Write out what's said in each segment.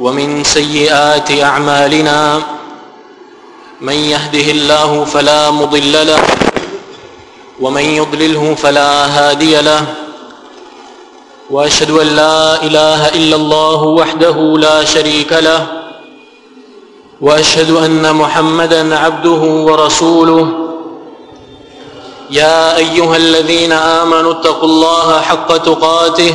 ومن سيئات أعمالنا من يهده الله فلا مضل له ومن يضلله فلا هادي له وأشهد أن لا إله إلا الله وحده لا شريك له وأشهد أن محمدا عبده ورسوله يا أيها الذين آمنوا اتقوا الله حق تقاته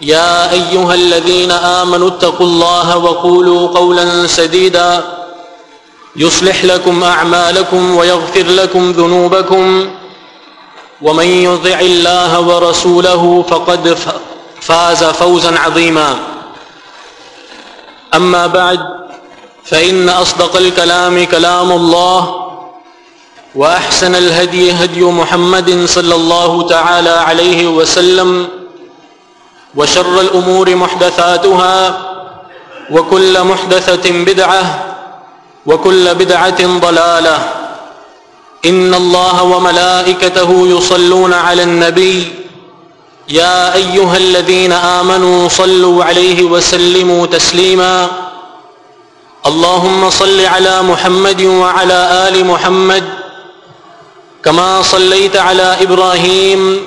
يا أيها الذين آمنوا اتقوا الله وقولوا قولا سديدا يصلح لكم أعمالكم ويغفر لكم ذنوبكم ومن يطع الله ورسوله فقد فاز فوزا عظيما أما بعد فإن أصدق الكلام كلام الله وأحسن الهدي هدي محمد صلى الله تعالى عليه وسلم وشر الأمور محدثاتها وكل محدثة بدعة وكل بدعة ضلالة إن الله وملائكته يصلون على النبي يا أيها الذين آمنوا صلوا عليه وسلموا تسليما اللهم صل على محمد وعلى آل محمد كما صليت على إبراهيم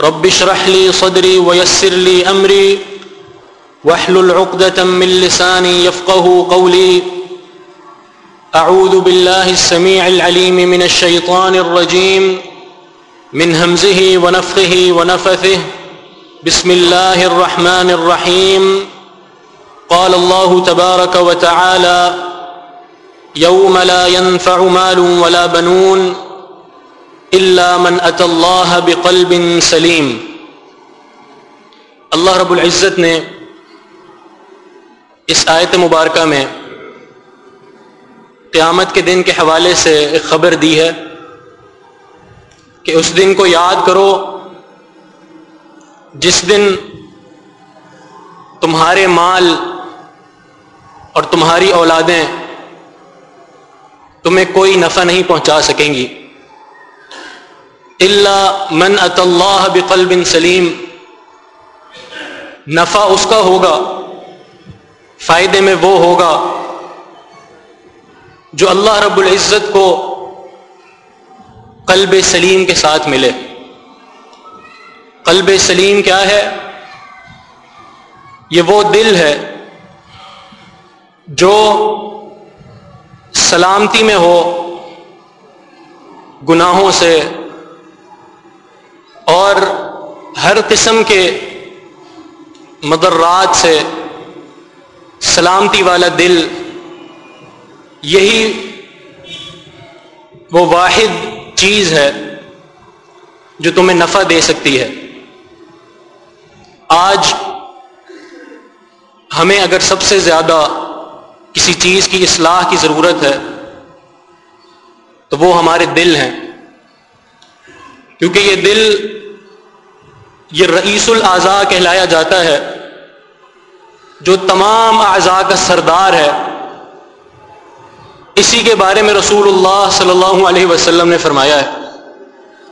رب اشرح لي صدري ويسر لي أمري واحلل عقدة من لساني يفقه قولي. أعوذ بالله السميع العليم من الشيطان الرجيم. من همزه ونفخه ونفثه. بسم الله الرحمن الرحيم. قال الله تبارك وتعالى يوم لا ينفع مال ولا بنون. إلا من أتى الله بقلب سليم. اللہ رب العزت نے اس آیت مبارکہ میں قیامت کے دن کے حوالے سے ایک خبر دی ہے کہ اس دن کو یاد کرو جس دن تمہارے مال اور تمہاری اولادیں تمہیں کوئی نفع نہیں پہنچا سکیں گی۔ اللہ من اط اللہ بقلب سلیم، نفع اس کا ہوگا، فائدے میں وہ ہوگا جو اللہ رب العزت کو قلب سلیم کے ساتھ ملے۔ قلب سلیم کیا ہے؟ یہ وہ دل ہے جو سلامتی میں ہو، گناہوں سے اور ہر قسم کے مدرات سے سلامتی والا دل، یہی وہ واحد چیز ہے جو تمہیں نفع دے سکتی ہے۔ آج ہمیں اگر سب سے زیادہ کسی چیز کی اصلاح کی ضرورت ہے، تو وہ ہمارے دل ہیں۔ کیونکہ یہ دل یہ رئیس الاضاء کہلایا جاتا ہے، جو تمام اعضاء کا سردار ہے۔ اسی کے بارے میں رسول اللہ صلی اللہ علیہ وسلم نے فرمایا ہے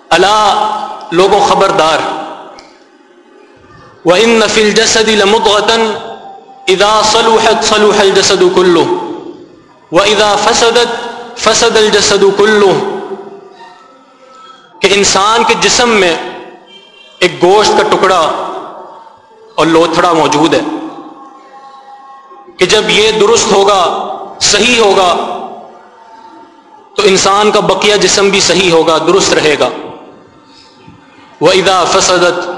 اللہ لوگوں خبردار وہ ان نفل جسد لمتن ادا صلوحت صلوح الجسد کلو و ادا فسدت فسد الجسد کلو کہ انسان کے جسم میں ایک گوشت کا ٹکڑا اور لوتھڑا موجود ہے کہ جب یہ درست ہوگا، صحیح ہوگا، تو انسان کا بقیہ جسم بھی صحیح ہوگا، درست رہے گا۔ وہ ادا فسدت۔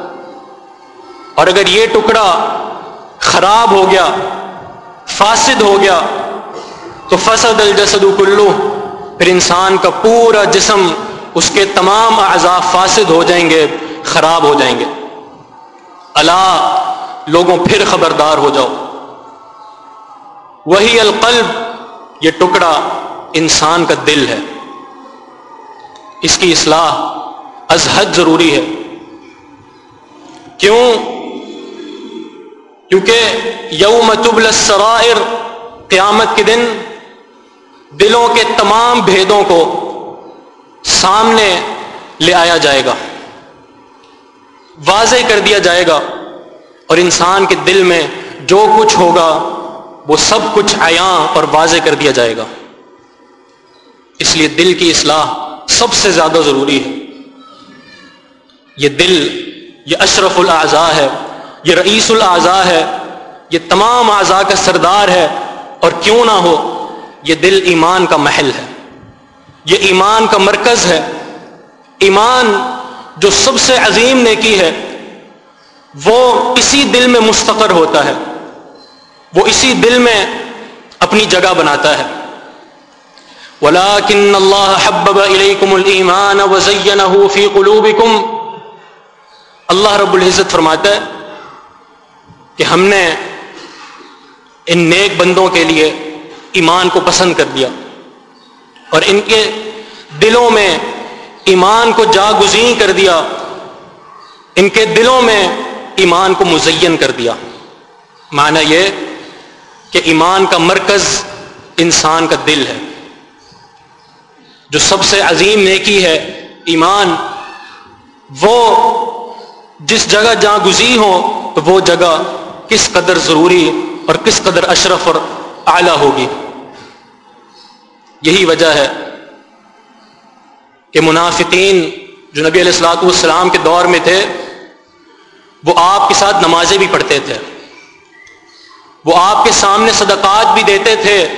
اور اگر یہ ٹکڑا خراب ہو گیا، فاسد ہو گیا، تو فسد الجسد کلو پھر انسان کا پورا جسم، اس کے تمام اعضاء فاسد ہو جائیں گے۔ خراب ہو جائیں گے۔ اللہ لوگوں پھر خبردار ہو جاؤ۔ وہی القلب، یہ ٹکڑا انسان کا دل ہے۔ اس کی اصلاح از حد ضروری ہے۔ کیوں؟ کیونکہ یوم تبل السرائر، قیامت کے دن دلوں کے تمام بھیدوں کو سامنے لے آیا جائے گا۔ واضح کر دیا جائے گا اور انسان کے دل میں جو کچھ ہوگا، وہ سب کچھ عیاں اور واضح کر دیا جائے گا۔ اس لیے دل کی اصلاح سب سے زیادہ ضروری ہے۔ یہ دل، یہ اشرف الاعضاء ہے، یہ رئیس الاعضاء ہے، یہ تمام اعضاء کا سردار ہے۔ اور کیوں نہ ہو، یہ دل ایمان کا محل ہے۔ یہ ایمان کا مرکز ہے۔ ایمان جو سب سے عظیم نیکی ہے، وہ اسی دل میں مستقر ہوتا ہے۔ وہ اسی دل میں اپنی جگہ بناتا ہے۔ ولاکن اللہ حبب علیکم المان وزین فی قلوبکم اللہ رب العزت فرماتا ہے کہ ہم نے ان نیک بندوں کے لیے ایمان کو پسند کر دیا اور ان کے دلوں میں ایمان کو جاگزین کر دیا، ان کے دلوں میں ایمان کو مزین کر دیا۔ معنی یہ کہ ایمان کا مرکز انسان کا دل ہے۔ جو سب سے عظیم نیکی ہے ایمان، وہ جس جگہ جہاں گزی ہو، تو وہ جگہ کس قدر ضروری اور کس قدر اشرف اور اعلیٰ ہوگی۔ یہی وجہ ہے کہ منافقین جو نبی علیہ السلاط والسلام کے دور میں تھے، وہ آپ کے ساتھ نمازیں بھی پڑھتے تھے۔ وہ آپ کے سامنے صدقات بھی دیتے تھے۔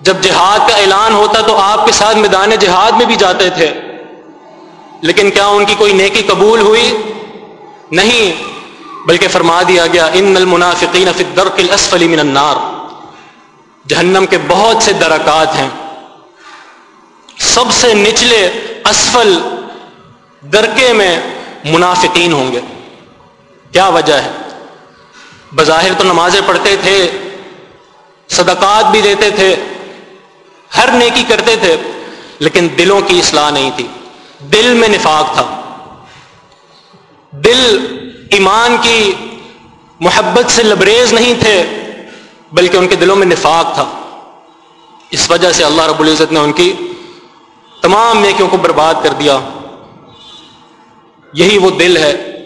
جب جہاد کا اعلان ہوتا تو آپ کے ساتھ میدان جہاد میں بھی جاتے تھے۔ لیکن کیا ان کی کوئی نیکی قبول ہوئی؟ نہیں، بلکہ فرما دیا گیا، ان المنافقین فی الدرق الاسفل من النار جہنم کے بہت سے درکات ہیں۔ سب سے نچلے اسفل درکے میں منافقین ہوں گے۔ کیا وجہ ہے؟ بظاہر تو نمازیں پڑھتے تھے، صدقات بھی دیتے تھے، ہر نیکی کرتے تھے، لیکن دلوں کی اصلاح نہیں تھی۔ دل میں نفاق تھا۔ دل ایمان کی محبت سے لبریز نہیں تھے، بلکہ ان کے دلوں میں نفاق تھا۔ اس وجہ سے اللہ رب العزت نے ان کی تمام نیکیوں کو برباد کر دیا۔ یہی وہ دل ہے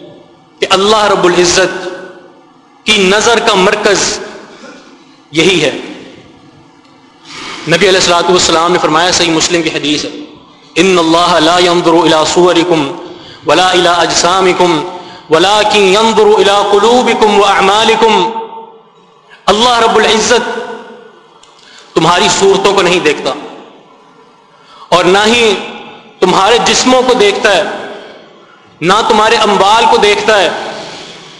کہ اللہ رب العزت کی نظر کا مرکز یہی ہے۔ نبی علیہ السلاۃ والسلام نے فرمایا، صحیح مسلم کی حدیث ہے۔ ان اللہ لا ينظر الى صورکم ولا الى اجسامکم ولكن ينظر الى قلوبکم واعمالکم۔ اللہ رب العزت تمہاری صورتوں کو نہیں دیکھتا۔ اور نہ ہی تمہارے جسموں کو دیکھتا ہے، نہ تمہارے امبال کو دیکھتا ہے۔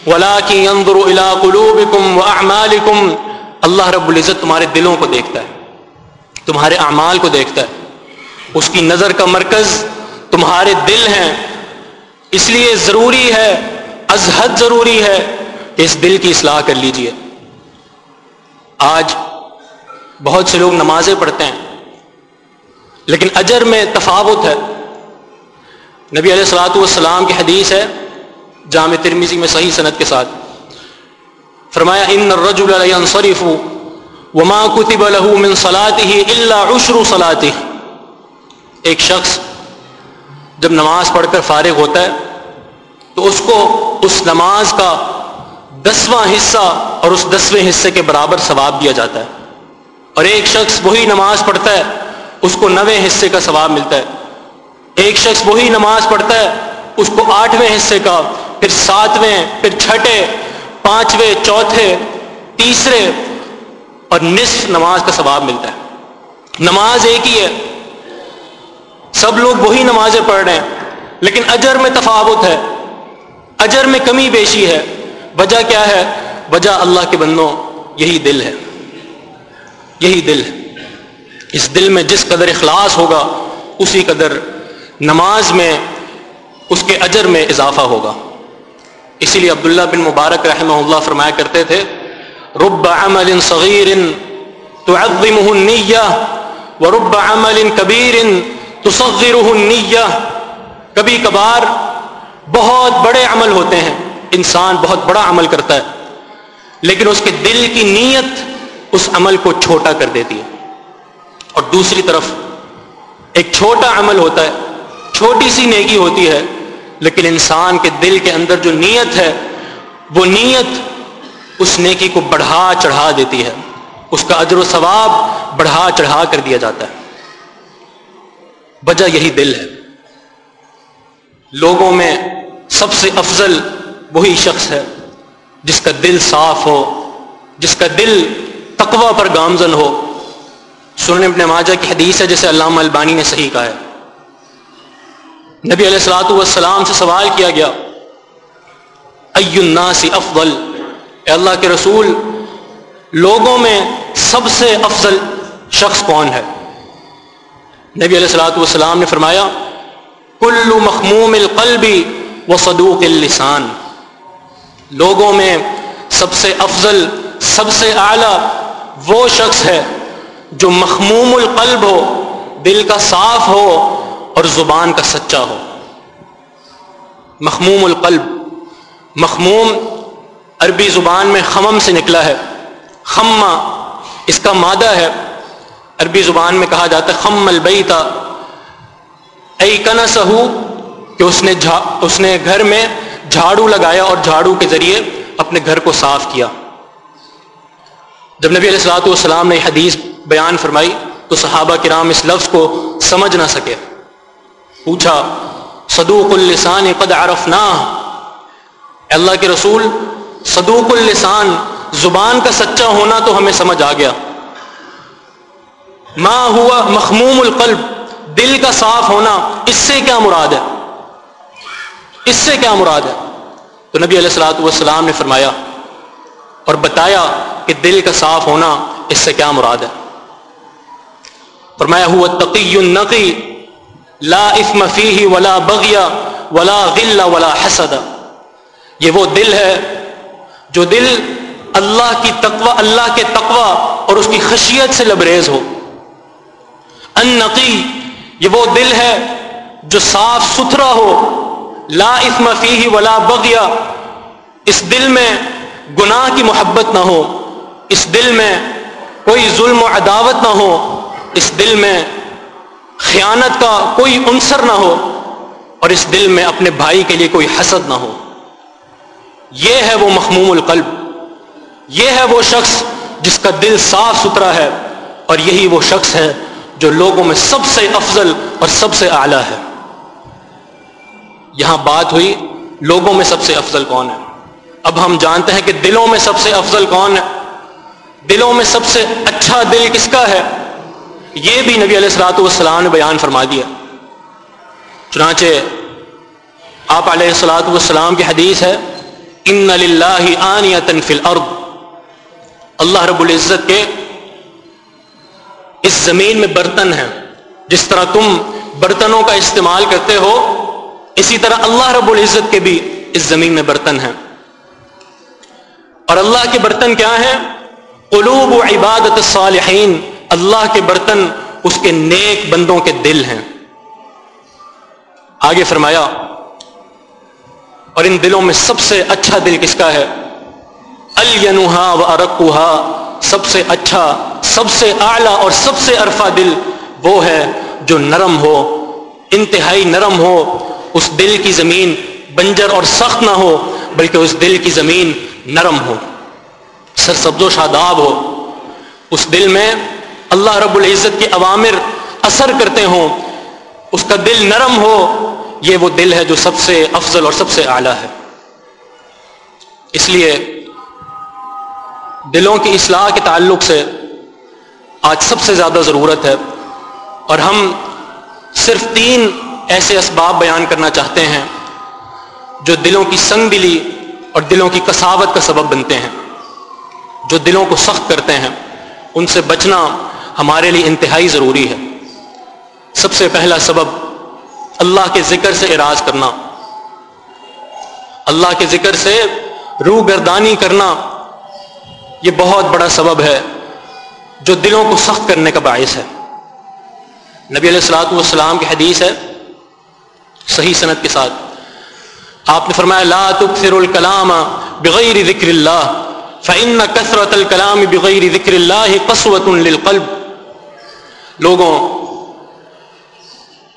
ولا کی اندر قلوبکم و اللہ رب العزت تمہارے دلوں کو دیکھتا ہے، تمہارے اعمال کو دیکھتا ہے۔ اس کی نظر کا مرکز تمہارے دل ہیں۔ اس لیے ضروری ہے ازحد ضروری ہے کہ اس دل کی اصلاح کر لیجیے۔ آج بہت سے لوگ نمازیں پڑھتے ہیں۔ لیکن اجر میں تفاوت ہے۔ نبی علیہ السلاۃ والسلام کی حدیث ہے، جامع ترمیزی میں صحیح صنعت کے ساتھ۔ فرمایا، ان الرجل ينصرف وما كتب له من صلاته الا عشر صلاته. ایک شخص جب نماز پڑھ کر فارغ ہوتا ہے، تو اس کو اس نماز کا دسواں حصہ اور اس دسویں حصے کے برابر ثواب دیا جاتا ہے۔ اور ایک شخص وہی نماز پڑھتا ہے اس کو نویں حصے کا ثواب ملتا ہے۔ ایک شخص وہی نماز پڑھتا ہے، اس کو آٹھویں حصے کا، پھر ساتویں، پھر چھٹے، پانچویں، چوتھے، تیسرے اور نصف نماز کا ثواب ملتا ہے۔ نماز ایک ہی ہے۔ سب لوگ وہی نمازیں پڑھ رہے ہیں، لیکن اجر میں تفاوت ہے۔ اجر میں کمی بیشی ہے۔ وجہ کیا ہے؟ وجہ اللہ کے بندوں، یہی دل ہے۔ یہی دل ہے۔ اس دل میں جس قدر اخلاص ہوگا، اسی قدر نماز میں، اس کے اجر میں اضافہ ہوگا۔ اسی لیے عبداللہ بن مبارک رحمہ اللہ فرمایا کرتے تھے، رب عمل صغیر تعظمه النیہ ورب عمل کبیر تصغره النیہ. کبھی کبھار بہت بڑے عمل ہوتے ہیں، انسان بہت بڑا عمل کرتا ہے، لیکن اس کے دل کی نیت اس عمل کو چھوٹا کر دیتی ہے۔ اور دوسری طرف ایک چھوٹا عمل ہوتا ہے، چھوٹی سی نیکی ہوتی ہے، لیکن انسان کے دل کے اندر جو نیت ہے، وہ نیت اس نیکی کو بڑھا چڑھا دیتی ہے۔ اس کا اجر و ثواب بڑھا چڑھا کر دیا جاتا ہے۔ وجہ یہی دل ہے۔ لوگوں میں سب سے افضل وہی شخص ہے جس کا دل صاف ہو، جس کا دل تقوی پر گامزن ہو۔ سننے اپنے ماجہ کی حدیث ہے جسے علامہ البانی نے صحیح کہا ہے۔ نبی علیہ السلاۃ والسلام سے سوال کیا گیا ای الناس افضل؟ اے اللہ کے رسول، لوگوں میں سب سے افضل شخص کون ہے؟ نبی علیہ السلاۃ والسلام نے فرمایا، کل مخموم القلبی و صدوق اللسان. لوگوں میں سب سے افضل، سب سے اعلیٰ وہ شخص ہے جو مخموم القلب ہو، دل کا صاف ہو اور زبان کا سچا ہو۔ مخموم القلب، مخموم عربی زبان میں خمم سے نکلا ہے۔ خما اس کا مادہ ہے۔ عربی زبان میں کہا جاتا ہے، خم البیتا ای کن سہو کہ اس نے اس نے گھر میں جھاڑو لگایا اور جھاڑو کے ذریعے اپنے گھر کو صاف کیا۔ جب نبی علیہ السلاۃ والسلام نے حدیث بیان فرمائی تو صحابہ کرام اس لفظ کو سمجھ نہ سکے۔ پوچھا، صدوق اللسان قد عرفنا اللہ کے رسول، صدوق اللسان زبان کا سچا ہونا تو ہمیں سمجھ آ گیا۔ ما ہوا مخموم القلب، دل کا صاف ہونا، اس سے کیا مراد ہے؟ اس سے کیا مراد ہے؟ تو نبی علیہ السلاۃ والسلام نے فرمایا اور بتایا کہ دل کا صاف ہونا اس سے کیا مراد ہے؟ فرمایا، ہوا تقی النقی، لا اسم فیہ ولا بغیا ولا غل ولا حسد. یہ وہ دل ہے جو دل اللہ کی تقوی، اللہ کے تقوی اور اس کی خشیت سے لبریز ہو۔ ان نقی یہ وہ دل ہے جو صاف ستھرا ہو۔ لا اسم فیہ ولا بغیا اس دل میں گناہ کی محبت نہ ہو۔ اس دل میں کوئی ظلم و عداوت نہ ہو۔ اس دل میں خیانت کا کوئی عنصر نہ ہو اور اس دل میں اپنے بھائی کے لیے کوئی حسد نہ ہو۔ یہ ہے وہ مخموم القلب۔ یہ ہے وہ شخص جس کا دل صاف ستھرا ہے اور یہی وہ شخص ہے جو لوگوں میں سب سے افضل اور سب سے اعلیٰ ہے۔ یہاں بات ہوئی لوگوں میں سب سے افضل کون ہے۔ اب ہم جانتے ہیں کہ دلوں میں سب سے افضل کون ہے۔ دلوں میں سب سے اچھا دل کس کا ہے؟ یہ بھی نبی علیہ السلاۃ والسلام نے بیان فرما دیا۔ چنانچہ آپ علیہ السلاۃ والسلام کی حدیث ہے، ان فی الارض اللہ رب العزت کے اس زمین میں برتن ہیں۔ جس طرح تم برتنوں کا استعمال کرتے ہو، اسی طرح اللہ رب العزت کے بھی اس زمین میں برتن ہیں۔ اور اللہ کے برتن کیا ہیں؟ قلوب و عبادت الصالحین۔ اللہ کے برتن اس کے نیک بندوں کے دل ہیں۔ آگے فرمایا، اور ان دلوں میں سب سے اچھا دل کس کا ہے؟ الینوہا و ارکوہا سب سے اچھا سب سے اعلیٰ اور سب سے عرفہ دل وہ ہے جو نرم ہو، انتہائی نرم ہو۔ اس دل کی زمین بنجر اور سخت نہ ہو، بلکہ اس دل کی زمین نرم ہو۔ سر سبز و شاداب ہو۔ اس دل میں اللہ رب العزت کے عوامر اثر کرتے ہوں، اس کا دل نرم ہو، یہ وہ دل ہے جو سب سے افضل اور سب سے اعلیٰ ہے۔ اس لیے دلوں کی اصلاح کے تعلق سے آج سب سے زیادہ ضرورت ہے، اور ہم صرف تین ایسے اسباب بیان کرنا چاہتے ہیں جو دلوں کی سنگ دلی اور دلوں کی کساوت کا سبب بنتے ہیں، جو دلوں کو سخت کرتے ہیں، ان سے بچنا ہمارے لیے انتہائی ضروری ہے۔ سب سے پہلا سبب اللہ کے ذکر سے اراض کرنا۔ اللہ کے ذکر سے روح گردانی کرنا، یہ بہت بڑا سبب ہے جو دلوں کو سخت کرنے کا باعث ہے۔ نبی علیہ السلاۃ والسلام کی حدیث ہے صحیح صنعت کے ساتھ۔ آپ نے فرمایا، لا تکثر الکلام بغیر ذکر اللہ فعن کثرت الکلام بغیر ذکر اللہ قسوت للقلب۔ لوگوں،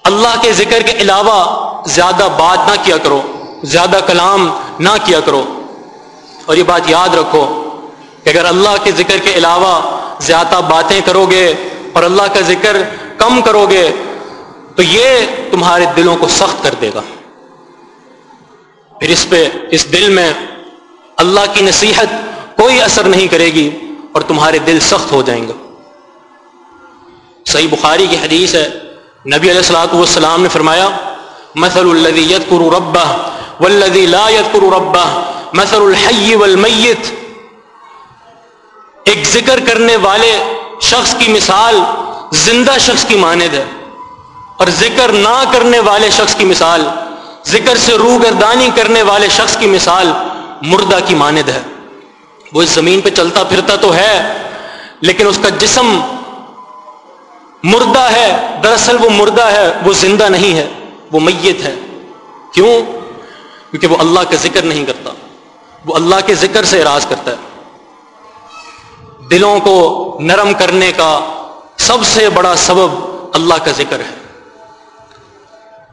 اللہ کے ذکر کے علاوہ زیادہ بات نہ کیا کرو، زیادہ کلام نہ کیا کرو۔ اور یہ بات یاد رکھو کہ اگر اللہ کے ذکر کے علاوہ زیادہ باتیں کرو گے اور اللہ کا ذکر کم کرو گے تو یہ تمہارے دلوں کو سخت کر دے گا۔ پھر اس پہ، اس دل میں اللہ کی نصیحت کوئی اثر نہیں کرے گی اور تمہارے دل سخت ہو جائیں گے۔ صحیح بخاری کی حدیث ہے۔ نبی علیہ السلاۃ والسلام نے فرمایا، مثل الذي يذكر ربه والذي لا يذكر ربه مثل الحي والمیت۔ ایک ذکر کرنے والے شخص کی مثال زندہ شخص کی مانند ہے۔ اور ذکر نہ کرنے والے شخص کی مثال، ذکر سے روح گردانی کرنے والے شخص کی مثال مردہ کی مانند ہے۔ وہ اس زمین پہ چلتا پھرتا تو ہے، لیکن اس کا جسم مردہ ہے، دراصل وہ مردہ ہے، وہ زندہ نہیں ہے، وہ میت ہے۔ کیوں؟ کیونکہ وہ اللہ کا ذکر نہیں کرتا۔ وہ اللہ کے ذکر سے اراض کرتا ہے۔ دلوں کو نرم کرنے کا سب سے بڑا سبب اللہ کا ذکر ہے۔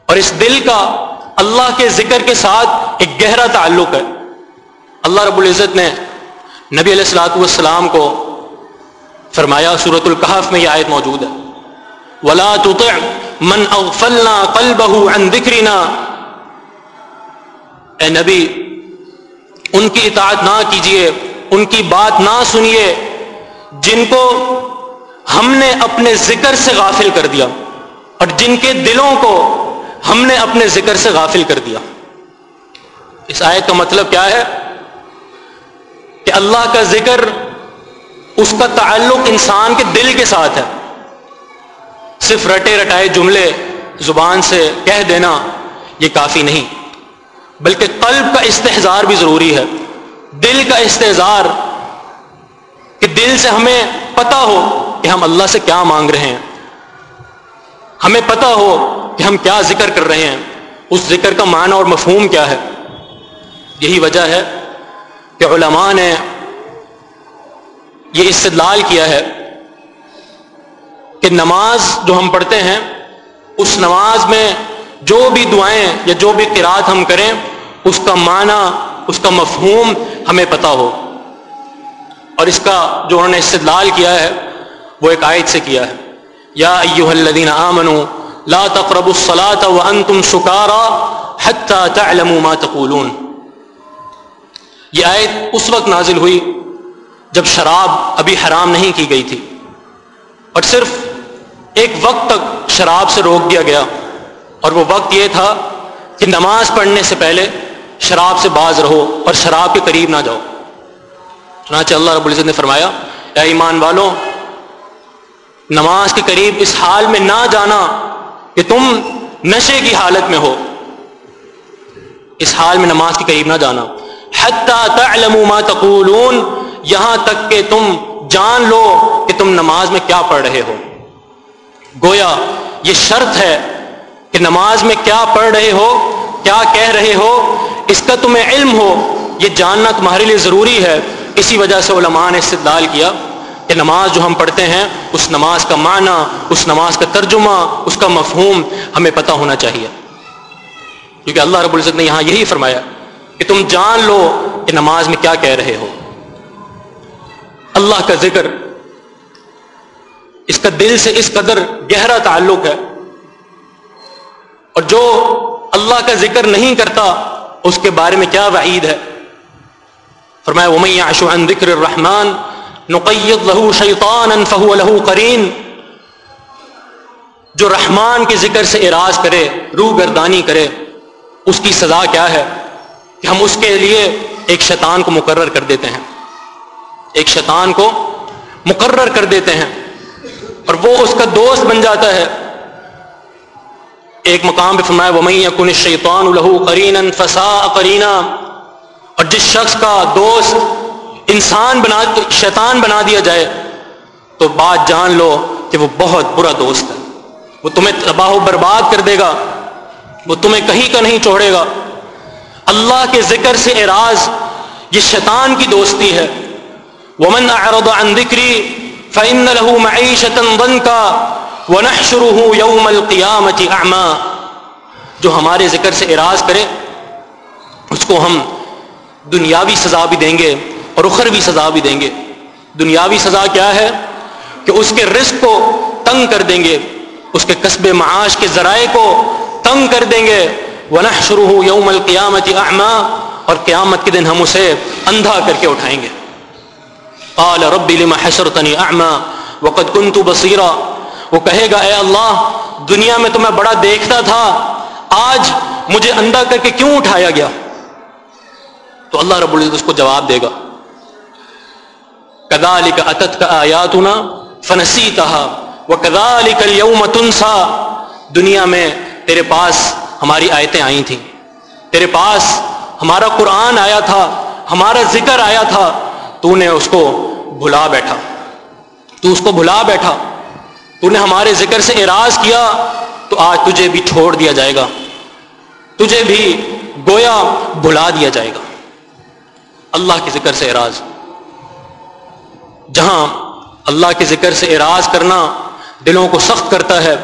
اور اس دل کا اللہ کے ذکر کے ساتھ ایک گہرا تعلق ہے۔ اللہ رب العزت نے نبی علیہ السلاۃ والسلام کو فرمایا صورت القحف میں یہ آیت موجود ہے۔ ولا تطع من اغفلنا قلبه عن ذکرنا اے نبی، ان کی اطاعت نہ کیجیے ان کی بات نہ سنیے، جن کو ہم نے اپنے ذکر سے غافل کر دیا اور جن کے دلوں کو ہم نے اپنے ذکر سے غافل کر دیا۔ اس آیت کا مطلب کیا ہے؟ کہ اللہ کا ذکر، اس کا تعلق انسان کے دل کے ساتھ ہے۔ صرف رٹے رٹائے جملے زبان سے کہہ دینا یہ کافی نہیں۔ بلکہ قلب کا استحزار بھی ضروری ہے۔ دل کا استحزار کہ دل سے ہمیں پتا ہو کہ ہم اللہ سے کیا مانگ رہے ہیں۔ ہمیں پتا ہو کہ ہم کیا ذکر کر رہے ہیں۔ اس ذکر کا معنی اور مفہوم کیا ہے؟ یہی وجہ ہے کہ علماء نے یہ استدلال کیا ہے۔ کہ نماز جو ہم پڑھتے ہیں، اس نماز میں جو بھی دعائیں یا جو بھی قرآت ہم کریں، اس کا معنی، اس کا مفہوم ہمیں پتا ہو۔ اور اس کا جو انہوں نے استدلال کیا ہے، وہ ایک آیت سے کیا ہے۔ یا ایوہ الذین آمنوا لا تقربوا الصلاة وانتم سکارا حتی تعلموا ما تقولون۔ یہ آیت اس وقت نازل ہوئی جب شراب ابھی حرام نہیں کی گئی تھی۔ اور صرف ایک وقت تک شراب سے روک دیا گیا۔ اور وہ وقت یہ تھا کہ نماز پڑھنے سے پہلے شراب سے باز رہو اور شراب کے قریب نہ جاؤ۔ چنانچہ اللہ رب العزت نے فرمایا، اے ایمان والوں، نماز کے قریب اس حال میں نہ جانا کہ تم نشے کی حالت میں ہو۔ اس حال میں نماز کے قریب نہ جانا۔ تعلموا ما تقولون، یہاں تک کہ تم جان لو کہ تم نماز میں کیا پڑھ رہے ہو۔ گویا یہ شرط ہے کہ نماز میں کیا پڑھ رہے ہو، کیا کہہ رہے ہو، اس کا تمہیں علم ہو، یہ جاننا تمہارے لیے ضروری ہے۔ اسی وجہ سے علماء نے استدلال کیا کہ نماز جو ہم پڑھتے ہیں، اس نماز کا معنی، اس نماز کا ترجمہ، اس کا مفہوم ہمیں پتہ ہونا چاہیے۔ کیونکہ اللہ رب العزت نے یہاں یہی فرمایا کہ تم جان لو کہ نماز میں کیا کہہ رہے ہو۔ اللہ کا ذکر اس کا دل سے اس قدر گہرا تعلق ہے اور جو اللہ کا ذکر نہیں کرتا، اس کے بارے میں کیا وعید ہے؟ فرمایا، ومن يعش عن ذکر الرحمن نقيض له شيطانا فهو له قرين۔ جو رحمان کے ذکر سے اراض کرے روح گردانی کرے، اس کی سزا کیا ہے؟ کہ ہم اس کے لیے ایک شیطان کو مقرر کر دیتے ہیں۔ ایک شیطان کو مقرر کر دیتے ہیں۔ اور وہ اس کا دوست بن جاتا ہے۔ ایک مقام پہ فرمایا ومئی کن شیطان الہو کرین فسا کرینا اور جس شخص کا دوست انسان بنا، شیطان بنا دیا جائے، تو بات جان لو کہ وہ بہت برا دوست ہے۔ وہ تمہیں تباہ و برباد کر دے گا، وہ تمہیں کہیں کا نہیں چھوڑے گا۔ اللہ کے ذکر سے اعراض، یہ شیطان کی دوستی ہے۔ ومن اعرض عن ذکری فإن له معیشة ضنکا ونحشره يوم القیامت اعما جو ہمارے ذکر سے اعراض کرے، اس کو ہم دنیاوی سزا بھی دیں گے اور اخروی سزا بھی دیں گے۔ دنیاوی سزا کیا ہے؟ کہ اس کے رزق کو تنگ کر دیں گے، اس کے قصب معاش کے ذرائع کو تنگ کر دیں گے۔ ونح شروع ہو یوم القیامت اعما اور قیامت کے دن ہم اسے اندھا کر کے اٹھائیں گے۔ قال رب لما حشرتنی اعما وقد كنت بصیرا وہ کہے گا، اے اللہ، دنیا میں تو میں بڑا دیکھتا تھا، آج مجھے اندھا کر کے کیوں اٹھایا گیا؟ تو اللہ رب العزت اس کو جواب دے گا کدالک اتت کا آیاتنا فنسی تہا وہ کدالک یوم تنسا. دنیا میں تیرے پاس ہماری آیتیں آئی تھیں، تیرے پاس ہمارا قرآن آیا تھا، ہمارا ذکر آیا تھا تو نے اس کو بھلا بیٹھا تو اس کو بھلا بیٹھا تو نے ہمارے ذکر سے اراض کیا تو آج تجھے بھی چھوڑ دیا جائے گا تجھے بھی گویا بھلا دیا جائے گا اللہ کے ذکر سے اراض جہاں اللہ کے ذکر سے اراض کرنا دلوں کو سخت کرتا ہے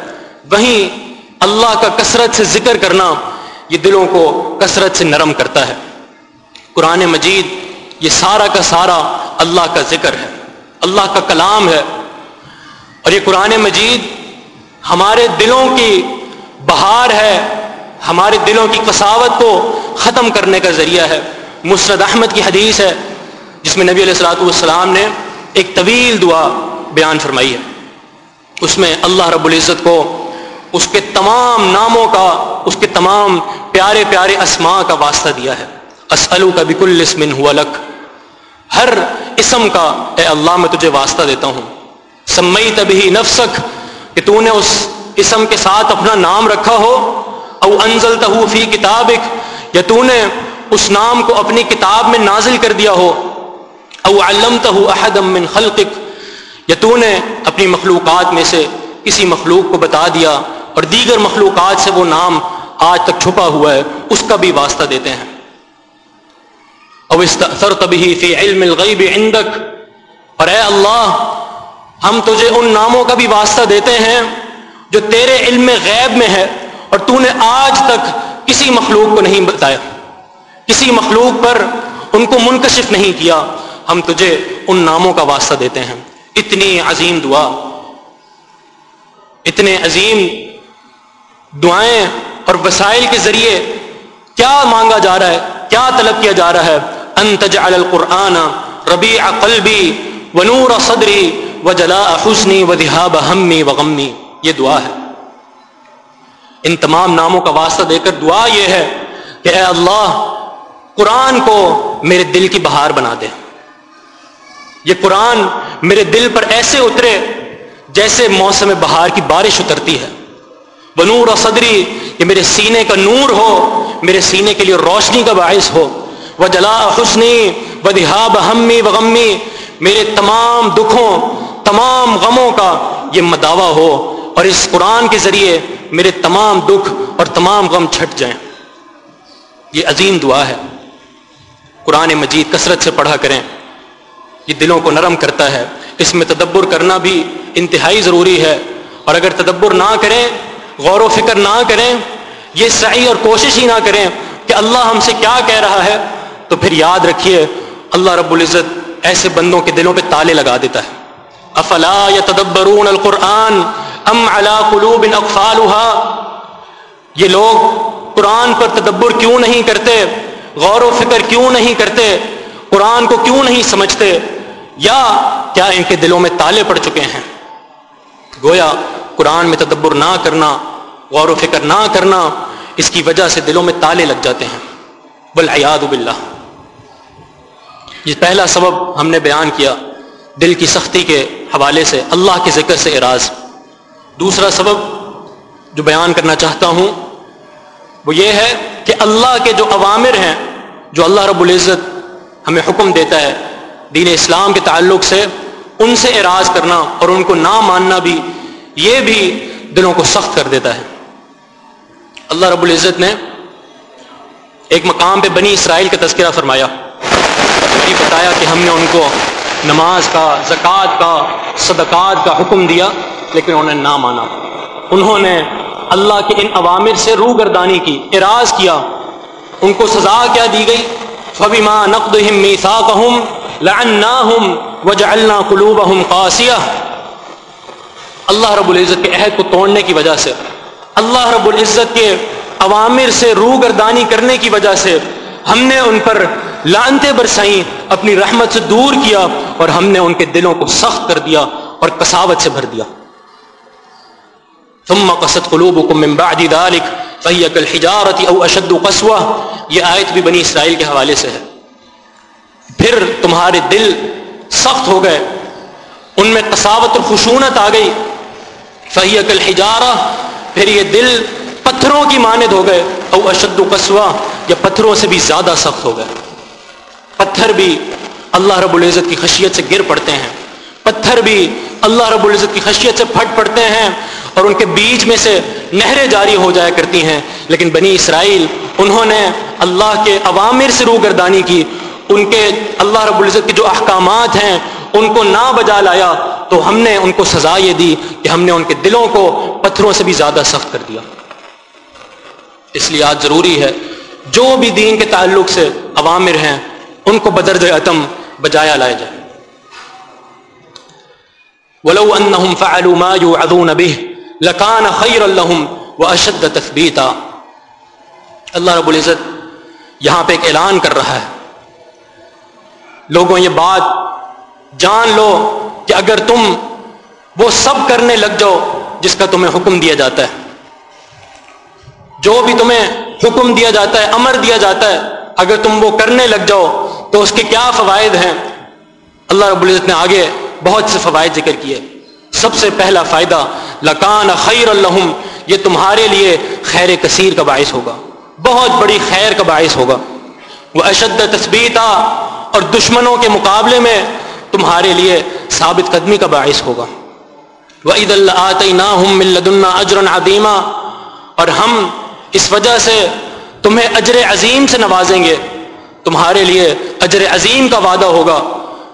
وہیں اللہ کا کثرت سے ذکر کرنا یہ دلوں کو کثرت سے نرم کرتا ہے قرآن مجید یہ سارا کا سارا اللہ کا ذکر ہے، اللہ کا کلام ہے۔ اور یہ قرآن مجید ہمارے دلوں کی بہار ہے، ہمارے دلوں کی قساوت کو ختم کرنے کا ذریعہ ہے۔ مسرد احمد کی حدیث ہے، جس میں نبی علیہ السلاۃ والسلام نے ایک طویل دعا بیان فرمائی ہے۔ اس میں اللہ رب العزت کو اس کے تمام ناموں کا، اس کے تمام پیارے پیارے اسماء کا واسطہ دیا ہے۔ اسلو کا بکل اسمن ہوا لک۔ ہر اسم کا اے اللہ میں تجھے واسطہ دیتا ہوں۔ سمئی تبھی نفسک کہ تو نے اس اسم کے ساتھ اپنا نام رکھا ہو۔ او انزل فی کتابک یا تو نے اس نام کو اپنی کتاب میں نازل کر دیا ہو۔ او علمتہ احدم من خلقک یا تو نے اپنی مخلوقات میں سے کسی مخلوق کو بتا دیا اور دیگر مخلوقات سے وہ نام آج تک چھپا ہوا ہے، اس کا بھی واسطہ دیتے ہیں۔ او استأثرت به فی علم الغیب عندک۔ اور اے اللہ، ہم تجھے ان ناموں کا بھی واسطہ دیتے ہیں جو تیرے علم غیب میں ہے، اور تو نے آج تک کسی مخلوق کو نہیں بتایا۔ کسی مخلوق پر ان کو منکشف نہیں کیا۔ ہم تجھے ان ناموں کا واسطہ دیتے ہیں۔ اتنی عظیم دعا۔ اتنے عظیم دعائیں اور وسائل کے ذریعے کیا مانگا جا رہا ہے، کیا طلب کیا جا رہا ہے؟ انتجعل القرآن ربیع قلبی ونور صدری وجلاء حسنی وذهاب ہمی وغمی یہ دعا ہے۔ ان تمام ناموں کا واسطہ دے کر دعا یہ ہے کہ اے اللہ، قرآن کو میرے دل کی بہار بنا دے۔ یہ قرآن میرے دل پر ایسے اترے جیسے موسم بہار کی بارش اترتی ہے۔ وہ نور و صدری، یہ میرے سینے کا نور ہو، میرے سینے کے لیے روشنی کا باعث ہو۔ وہ جلا حسنی و دہاب ہمی و غمی میرے تمام دکھوں، تمام غموں کا یہ مداوع ہو اور اس قرآن کے ذریعے میرے تمام دکھ اور تمام غم چھٹ جائیں۔ یہ عظیم دعا ہے۔ قرآن مجید کثرت سے پڑھا کریں۔ یہ دلوں کو نرم کرتا ہے۔ اس میں تدبر کرنا بھی انتہائی ضروری ہے۔ اور اگر تدبر نہ کریں، غور و فکر نہ کریں، یہ صحیح اور کوشش ہی نہ کریں کہ اللہ ہم سے کیا کہہ رہا ہے۔ تو پھر یاد رکھیے، اللہ رب العزت ایسے بندوں کے دلوں پہ تالے لگا دیتا ہے۔ افلا یا تدبرون القرآن ام قلوب اقفالها یہ لوگ قرآن پر تدبر کیوں نہیں کرتے؟ غور و فکر کیوں نہیں کرتے؟ قرآن کو کیوں نہیں سمجھتے؟ یا کیا ان کے دلوں میں تالے پڑ چکے ہیں؟ گویا قرآن میں تدبر نہ کرنا، غور و فکر نہ کرنا، اس کی وجہ سے دلوں میں تالے لگ جاتے ہیں۔ بلیاد باللہ۔ یہ پہلا سبب ہم نے بیان کیا دل کی سختی کے حوالے سے، اللہ کے ذکر سے اراض دوسرا سبب جو بیان کرنا چاہتا ہوں، وہ یہ ہے کہ اللہ کے جو عوامر ہیں، جو اللہ رب العزت ہمیں حکم دیتا ہے دین اسلام کے تعلق سے، ان سے اراض کرنا اور ان کو نہ ماننا بھی، یہ بھی دلوں کو سخت کر دیتا ہے۔ اللہ رب العزت نے ایک مقام پہ بنی اسرائیل کا تذکرہ فرمایا۔ یہ بتایا کہ ہم نے ان کو نماز کا، زکوٰۃ کا، صدقات کا حکم دیا، لیکن انہوں نے نہ مانا۔ انہوں نے اللہ کے ان عوامر سے روح گردانی کی، اراض کیا۔ ان کو سزا کیا دی گئی۔ فبی ماں نقد میسا لعناہم وجعلنا قلوبہم قاسیہ اللہ رب العزت کے عہد کو توڑنے کی وجہ سے، اللہ رب العزت کے عوامر سے روح گردانی کرنے کی وجہ سے ہم نے ان پر لانتے برسائیں، اپنی رحمت سے دور کیا اور ہم نے ان کے دلوں کو سخت کر دیا اور کساوت سے بھر دیا۔ ثم قصد قلوبكم من بعد ذلك فهي كالحجارة او اشد قسوة یہ آیت بھی بنی اسرائیل کے حوالے سے ہے۔ پھر تمہارے دل سخت ہو گئے، ان میں قساوت اور خشونت آ گئی۔ فہی کل ہجارہ پھر یہ دل پتھروں کی مانند ہو گئے، او اشد قصوہ یا پتھروں سے بھی زیادہ سخت ہو گئے۔ پتھر بھی اللہ رب العزت کی خشیت سے گر پڑتے ہیں۔ پتھر بھی اللہ رب العزت کی خشیت سے پھٹ پڑتے ہیں اور ان کے بیچ میں سے نہریں جاری ہو جایا کرتی ہیں۔ لیکن بنی اسرائیل، انہوں نے اللہ کے عوامر سے روگردانی کی۔ ان کے اللہ رب العزت کے جو احکامات ہیں، ان کو نہ بجا لایا تو ہم نے ان کو سزا یہ دی کہ ہم نے ان کے دلوں کو پتھروں سے بھی زیادہ سخت کر دیا۔ اس لیے آج ضروری ہے، جو بھی دین کے تعلق سے عوامر ہیں ان کو بدرج عتم بجایا لائے جائے۔ ولو انہم فعلوا ما يوعظون به لکان خیر لهم واشد تثبیتا اللہ رب العزت یہاں پہ ایک اعلان کر رہا ہے۔ لوگوں، یہ بات جان لو کہ اگر تم وہ سب کرنے لگ جاؤ جس کا تمہیں حکم دیا جاتا ہے۔ جو بھی تمہیں حکم دیا جاتا ہے، امر دیا جاتا ہے، اگر تم وہ کرنے لگ جاؤ تو اس کے کیا فوائد ہیں؟ اللہ رب العزت نے آگے بہت سے فوائد ذکر کیے۔ سب سے پہلا فائدہ، لکان خیر الحم یہ تمہارے لیے خیر کثیر کا باعث ہوگا۔ بہت بڑی خیر کا باعث ہوگا۔ وہ اشد تصبیتا اور دشمنوں کے مقابلے میں تمہارے لیے ثابت قدمی کا باعث ہوگا۔ وہ عید اللہ آتے نہ اجر عدیمہ اور ہم اس وجہ سے تمہیں اجر عظیم سے نوازیں گے۔ تمہارے لیے اجر عظیم کا وعدہ ہوگا۔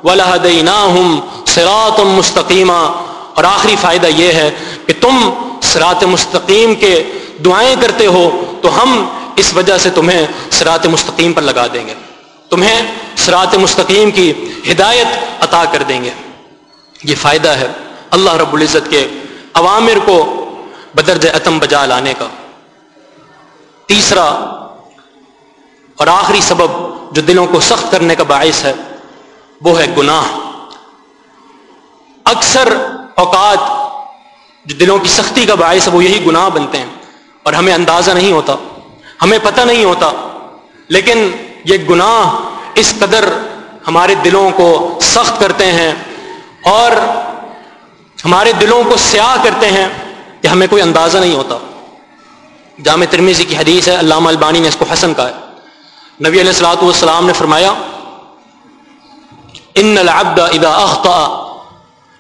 ولاد ہم سرات مستقیمہ اور آخری فائدہ یہ ہے کہ تم سرات مستقیم کے دعائیں کرتے ہو تو ہم اس وجہ سے تمہیں سرات مستقیم پر لگا دیں گے۔ تمہیں سرات مستقیم کی ہدایت عطا کر دیں گے۔ یہ فائدہ ہے اللہ رب العزت کے عوامر کو بدرج عتم بجا لانے کا۔ تیسرا اور آخری سبب جو دلوں کو سخت کرنے کا باعث ہے، وہ ہے گناہ۔ اکثر اوقات جو دلوں کی سختی کا باعث ہے، وہ یہی گناہ بنتے ہیں۔ اور ہمیں اندازہ نہیں ہوتا، ہمیں پتہ نہیں ہوتا۔ لیکن یہ گناہ اس قدر ہمارے دلوں کو سخت کرتے ہیں اور ہمارے دلوں کو سیاہ کرتے ہیں کہ ہمیں کوئی اندازہ نہیں ہوتا۔ جامع ترمیزی کی حدیث ہے، علامہ البانی نے اس کو حسن کہا ہے۔ نبی علیہ السلاۃ والسلام نے فرمایا، ان العبد اذا اخطا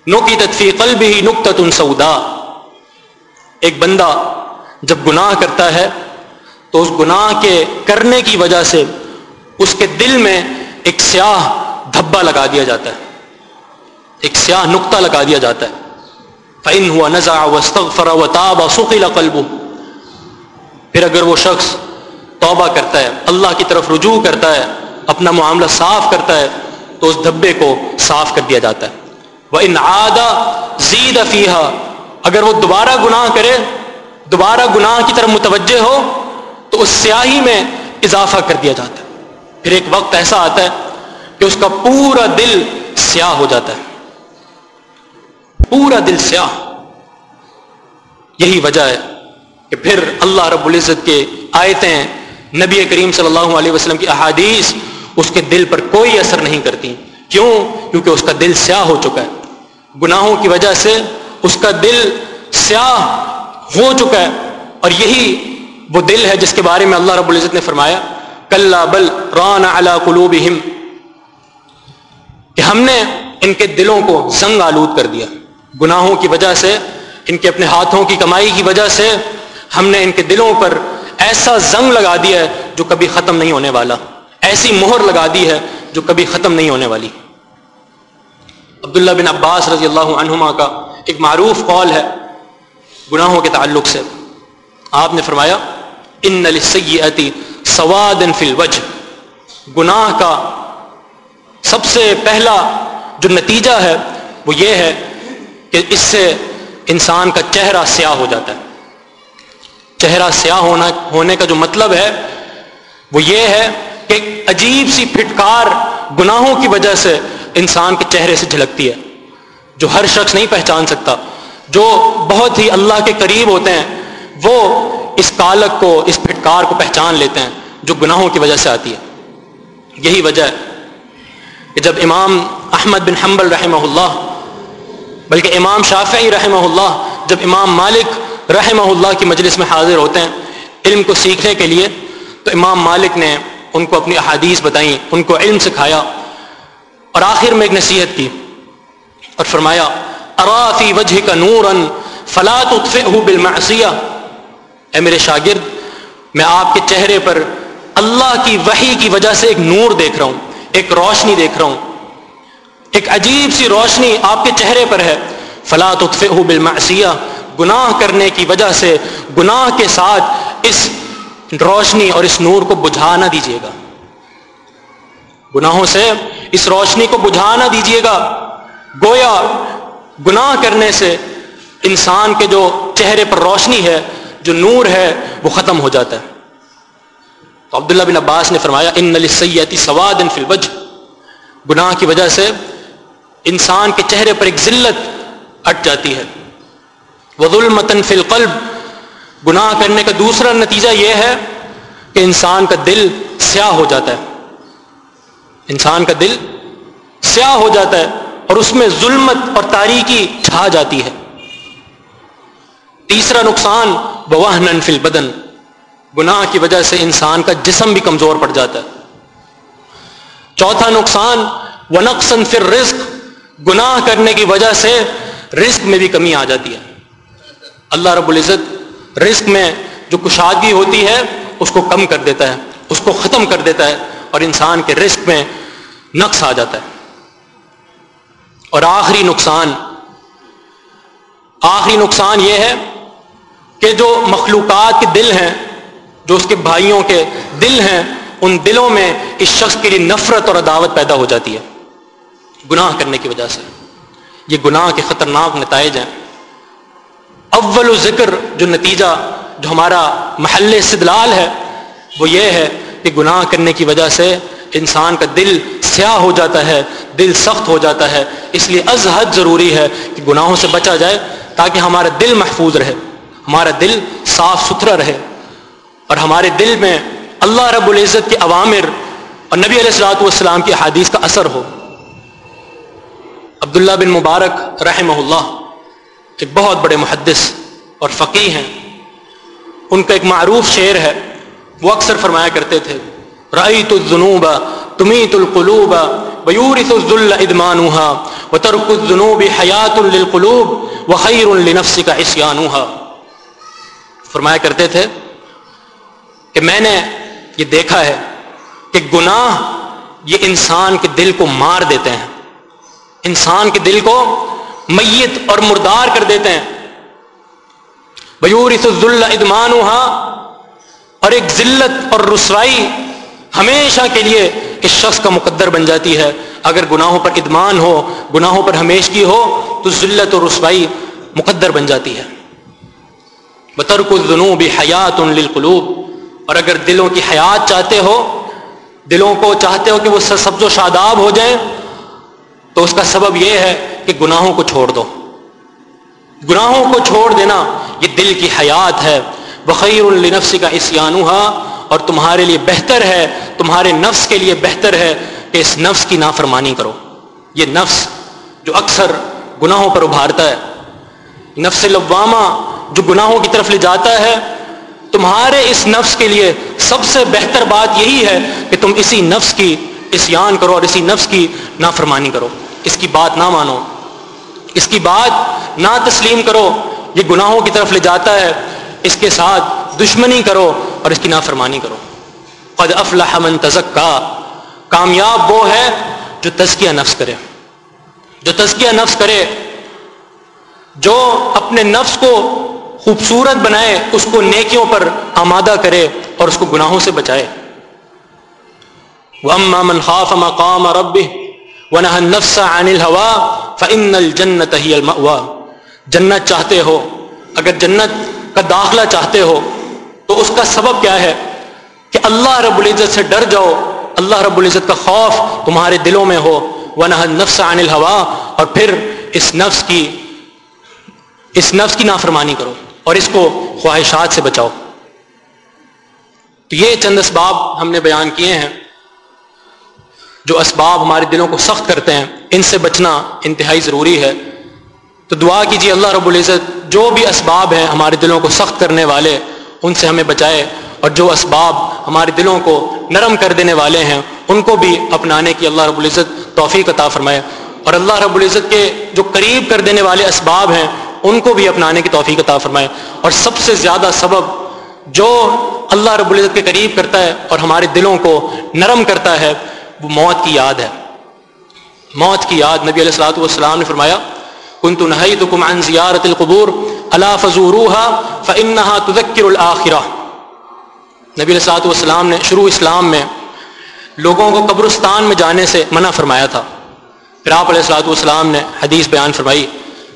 نقطت فی قلبه نقطه سودا ایک بندہ جب گناہ کرتا ہے، تو اس گناہ کے کرنے کی وجہ سے اس کے دل میں ایک سیاہ دھبا لگا دیا جاتا ہے۔ ایک سیاہ نقطہ لگا دیا جاتا ہے۔ فعن ہوا نزا وسطر و تاب سکیلا قلب پھر اگر وہ شخص توبہ کرتا ہے، اللہ کی طرف رجوع کرتا ہے، اپنا معاملہ صاف کرتا ہے، تو اس دھبے کو صاف کر دیا جاتا ہے۔ وہ ان آدھا زید افیہ اگر وہ دوبارہ گناہ کرے، دوبارہ گناہ کی طرف متوجہ ہو، تو اس سیاہی میں اضافہ کر دیا جاتا ہے۔ پھر ایک وقت ایسا آتا ہے کہ اس کا پورا دل سیاہ ہو جاتا ہے۔ پورا دل سیاہ۔ یہی وجہ ہے کہ پھر اللہ رب العزت کے آیتیں نبی کریم صلی اللہ علیہ وسلم کی احادیث اس کے دل پر کوئی اثر نہیں کرتی۔ کیوں؟ کیونکہ اس کا دل سیاہ ہو چکا ہے۔ گناہوں کی وجہ سے اس کا دل سیاہ ہو چکا ہے۔ اور یہی وہ دل ہے جس کے بارے میں اللہ رب العزت نے فرمایا کل بل ران قلوبہم۔ کہ ہم نے ان کے دلوں کو زنگ آلود کر دیا۔ گناہوں کی وجہ سے، ان کے اپنے ہاتھوں کی کمائی کی وجہ سے ہم نے ان کے دلوں پر ایسا زنگ لگا دیا ہے جو کبھی ختم نہیں ہونے والا۔ ایسی مہر لگا دی ہے جو کبھی ختم نہیں ہونے والی۔ عبداللہ بن عباس رضی اللہ عنہما کا ایک معروف قول ہے گناہوں کے تعلق سے۔ آپ نے فرمایا، ان سواد فی الوجہ گناہ کا سب سے پہلا جو نتیجہ ہے وہ یہ ہے کہ اس سے انسان کا چہرہ سیاہ ہو جاتا ہے۔ چہرہ سیاہ ہونا ہونے کا جو مطلب ہے، وہ یہ ہے کہ عجیب سی پھٹکار گناہوں کی وجہ سے انسان کے چہرے سے جھلکتی ہے، جو ہر شخص نہیں پہچان سکتا۔ جو بہت ہی اللہ کے قریب ہوتے ہیں، وہ اس کالک کو، اس پھٹکار کو پہچان لیتے ہیں، جو گناہوں کی وجہ سے آتی ہے۔ یہی وجہ ہے کہ جب امام احمد بن حنبل رحمہ اللہ، بلکہ امام شافعی رحمہ اللہ، جب امام مالک رحمہ اللہ کی مجلس میں حاضر ہوتے ہیں علم کو سیکھنے کے لیے، تو امام مالک نے ان کو اپنی احادیث بتائیں، ان کو علم سکھایا اور آخر میں ایک نصیحت کی اور فرمایا ارافی وجہ کا نور ان فلاط بالمعصیہ اے میرے شاگرد، میں آپ کے چہرے پر اللہ کی وحی کی وجہ سے ایک نور دیکھ رہا ہوں، ایک روشنی دیکھ رہا ہوں۔ ایک عجیب سی روشنی آپ کے چہرے پر ہے فلاط بالمعصیہ گناہ کرنے کی وجہ سے گناہ کے ساتھ اس روشنی اور اس نور کو بجھا نہ دیجیے گا۔ گناہوں سے اس روشنی کو بجھا نہ دیجیے گا۔ گویا گناہ کرنے سے انسان کے جو چہرے پر روشنی ہے، جو نور ہے، وہ ختم ہو جاتا ہے۔ تو عبداللہ بن عباس نے فرمایا، ان سیتی سواد ان فلوج گناہ کی وجہ سے انسان کے چہرے پر ایک ذلت اٹ جاتی ہے۔ وہ ظلمتن فی القلب۔ گناہ کرنے کا دوسرا نتیجہ یہ ہے کہ انسان کا دل سیاہ ہو جاتا ہے۔ انسان کا دل سیاہ ہو جاتا ہے اور اس میں ظلمت اور تاریکی چھا جاتی ہے۔ تیسرا نقصان بواہن فل بدن گناہ کی وجہ سے انسان کا جسم بھی کمزور پڑ جاتا ہے۔ چوتھا نقصان و نقصن فر رزق گناہ کرنے کی وجہ سے رزق میں بھی کمی آ جاتی ہے۔ اللہ رب العزت رزق میں جو کشادگی ہوتی ہے، اس کو کم کر دیتا ہے، اس کو ختم کر دیتا ہے اور انسان کے رزق میں نقص آ جاتا ہے۔ اور آخری نقصان آخری نقصان یہ ہے کہ جو مخلوقات کے دل ہیں، جو اس کے بھائیوں کے دل ہیں، ان دلوں میں اس شخص کے لیے نفرت اور عداوت پیدا ہو جاتی ہے۔ گناہ کرنے کی وجہ سے۔ یہ گناہ کے خطرناک نتائج ہیں۔ اول و ذکر جو نتیجہ جو ہمارا محل استدلال ہے، وہ یہ ہے کہ گناہ کرنے کی وجہ سے انسان کا دل سیاہ ہو جاتا ہے، دل سخت ہو جاتا ہے۔ اس لیے از حد ضروری ہے کہ گناہوں سے بچا جائے تاکہ ہمارا دل محفوظ رہے، ہمارا دل صاف ستھرا رہے۔ اور ہمارے دل میں اللہ رب العزت کے عوامر اور نبی علیہ السلاۃ والسلام کی حادیث کا اثر ہو۔ عبداللہ بن مبارک رحمہ اللہ ایک بہت بڑے محدث اور فقی ہیں۔ ان کا ایک معروف شعر ہے، وہ اکثر فرمایا کرتے تھے رعیت الذنوب تمیت القلوب ویورث الذل ادمانها وترك الذنوب حیات للقلوب وخیر لنفسك عصیانها فرمایا کرتے تھے کہ میں نے یہ دیکھا ہے کہ گناہ یہ انسان کے دل کو مار دیتے ہیں۔ انسان کے دل کو میت اور مردار کر دیتے ہیں۔ بیورث الذل ادمانها اور ایک ذلت اور رسوائی ہمیشہ کے لیے اس شخص کا مقدر بن جاتی ہے۔ اگر گناہوں پر ادمان ہو، گناہوں پر ہمیشگی ہو، تو ذلت اور رسوائی مقدر بن جاتی ہے۔ بطرک الذنوب حیات للقلوب۔ اور اگر دلوں کی حیات چاہتے ہو، دلوں کو چاہتے ہو کہ وہ سبز و شاداب ہو جائیں تو اس کا سبب یہ ہے کہ گناہوں کو چھوڑ دو۔ گناہوں کو چھوڑ دینا یہ دل کی حیات ہے۔ بخیر النفس کا اسیانوہا اور تمہارے لیے بہتر ہے، تمہارے نفس کے لیے بہتر ہے کہ اس نفس کی نافرمانی کرو۔ یہ نفس جو اکثر گناہوں پر ابھارتا ہے۔ نفس لوامہ جو گناہوں کی طرف لے جاتا ہے۔ تمہارے اس نفس کے لیے سب سے بہتر بات یہی ہے کہ تم اسی نفس کی اسیان کرو اور اسی نفس کی نافرمانی کرو۔ اس کی بات نہ مانو۔ اس کی بات نہ تسلیم کرو، یہ گناہوں کی طرف لے جاتا ہے۔ اس کے ساتھ دشمنی کرو اور اس کی نافرمانی کرو۔ قد افلح من تزکا کامیاب وہ ہے جو تزکیہ نفس کرے۔ جو تزکیہ نفس کرے، جو اپنے نفس کو خوبصورت بنائے، اس کو نیکیوں پر آمادہ کرے اور اس کو گناہوں سے بچائے۔ وَأَمَّا مَنْ خَافَ مَقَامَ رَبِّهِ وَنَهَا النَّفْسَ عَنِ الْهَوَىٰ فَإِنَّ الْجَنَّةَ هِيَ الْمَأْوَىٰ۔ جنت چاہتے ہو، اگر جنت کا داخلہ چاہتے ہو، تو اس کا سبب کیا ہے؟ کہ اللہ رب العزت سے ڈر جاؤ۔ اللہ رب العزت کا خوف تمہارے دلوں میں ہو۔ وَنَهَا النَّفْسَ عَنِ الْهَوَىٰ۔ اور پھر اس نفس کی، اس نفس کی نافرمانی کرو اور اس کو خواہشات سے بچاؤ۔ تو یہ چند اسباب ہم نے بیان کیے ہیں۔ جو اسباب ہمارے دلوں کو سخت کرتے ہیں، ان سے بچنا انتہائی ضروری ہے۔ تو دعا کیجیے اللہ رب العزت، جو بھی اسباب ہیں ہمارے دلوں کو سخت کرنے والے، ان سے ہمیں بچائے۔ اور جو اسباب ہمارے دلوں کو نرم کر دینے والے ہیں، ان کو بھی اپنانے کی اللہ رب العزت توفیق عطا فرمائے۔ اور اللہ رب العزت کے جو قریب کر دینے والے اسباب ہیں، ان کو بھی اپنانے کی توفیق عطا فرمائے۔ اور سب سے زیادہ سبب جو اللہ رب العزت کے قریب کرتا ہے اور ہمارے دلوں کو نرم کرتا ہے وہ موت کی یاد ہے۔ موت کی یاد نبی علیہ السلاۃ والسلام نے فرمایا کن تو نہی تو کم زیارت القبور اللہ فضوروحا فنحا تذکر الآخرہ نبی علیہ السلاۃ والسلام نے شروع اسلام میں لوگوں کو قبرستان میں جانے سے منع فرمایا تھا۔ پھر آپ علیہ السلاۃ والسلام نے حدیث بیان فرمائی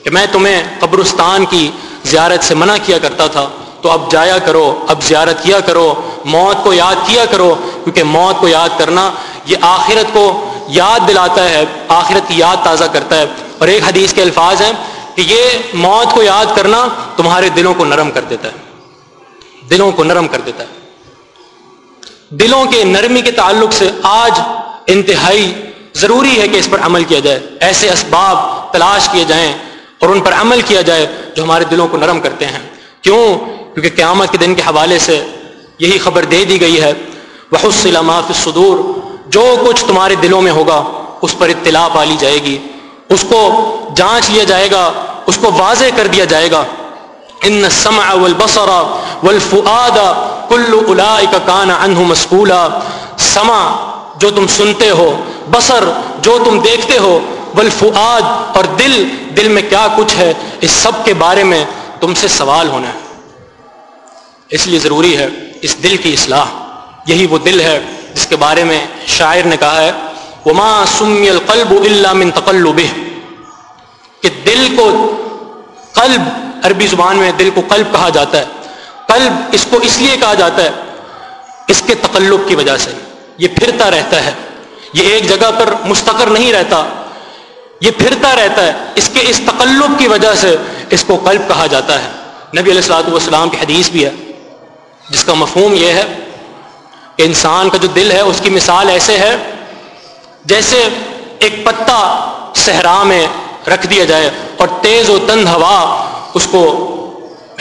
کہ میں تمہیں قبرستان کی زیارت سے منع کیا کرتا تھا۔ تو اب جایا کرو، اب زیارت کیا کرو، موت کو یاد کیا کرو، کیونکہ موت کو یاد کرنا یہ آخرت کو یاد دلاتا ہے، آخرت کی یاد تازہ کرتا ہے۔ اور ایک حدیث کے الفاظ ہیں کہ یہ موت کو یاد کرنا تمہارے دلوں کو نرم کر دیتا ہے۔ دلوں کو نرم کر دیتا ہے۔ دلوں کے نرمی کے تعلق سے آج انتہائی ضروری ہے کہ اس پر عمل کیا جائے۔ ایسے اسباب تلاش کیے جائیں اور ان پر عمل کیا جائے جو ہمارے دلوں کو نرم کرتے ہیں۔ کیوں؟ کیونکہ قیامت کے دن کے حوالے سے یہی خبر دے دی گئی ہے وہ صدور جو کچھ تمہارے دلوں میں ہوگا، اس پر اطلاع پالی جائے گی۔ اس کو جانچ لیا جائے گا، اس کو واضح کر دیا جائے گا۔ ان السمع والبصر والفؤاد كل اولئک کان عنه مسئولا۔ سما جو تم سنتے ہو، بصر جو تم دیکھتے ہو، والفؤاد اور دل دل میں کیا کچھ ہے، اس سب کے بارے میں تم سے سوال ہونا ہے۔ اس لیے ضروری ہے اس دل کی اصلاح۔ یہی وہ دل ہے جس کے بارے میں شاعر نے کہا ہے، وما سمی القلب الا من تقلب کہ دل کو قلب، عربی زبان میں دل کو قلب کہا جاتا ہے۔ قلب اس کو اس لیے کہا جاتا ہے اس کے تقلب کی وجہ سے۔ یہ پھرتا رہتا ہے۔ یہ ایک جگہ پر مستقر نہیں رہتا۔ یہ پھرتا رہتا ہے۔ اس کے اس تقلب کی وجہ سے اس کو قلب کہا جاتا ہے۔ نبی علیہ السلاۃ والسلام کی حدیث بھی ہے۔ جس کا مفہوم یہ ہے کہ انسان کا جو دل ہے، اس کی مثال ایسے ہے جیسے ایک پتا صحرا میں رکھ دیا جائے اور تیز و تند ہوا اس کو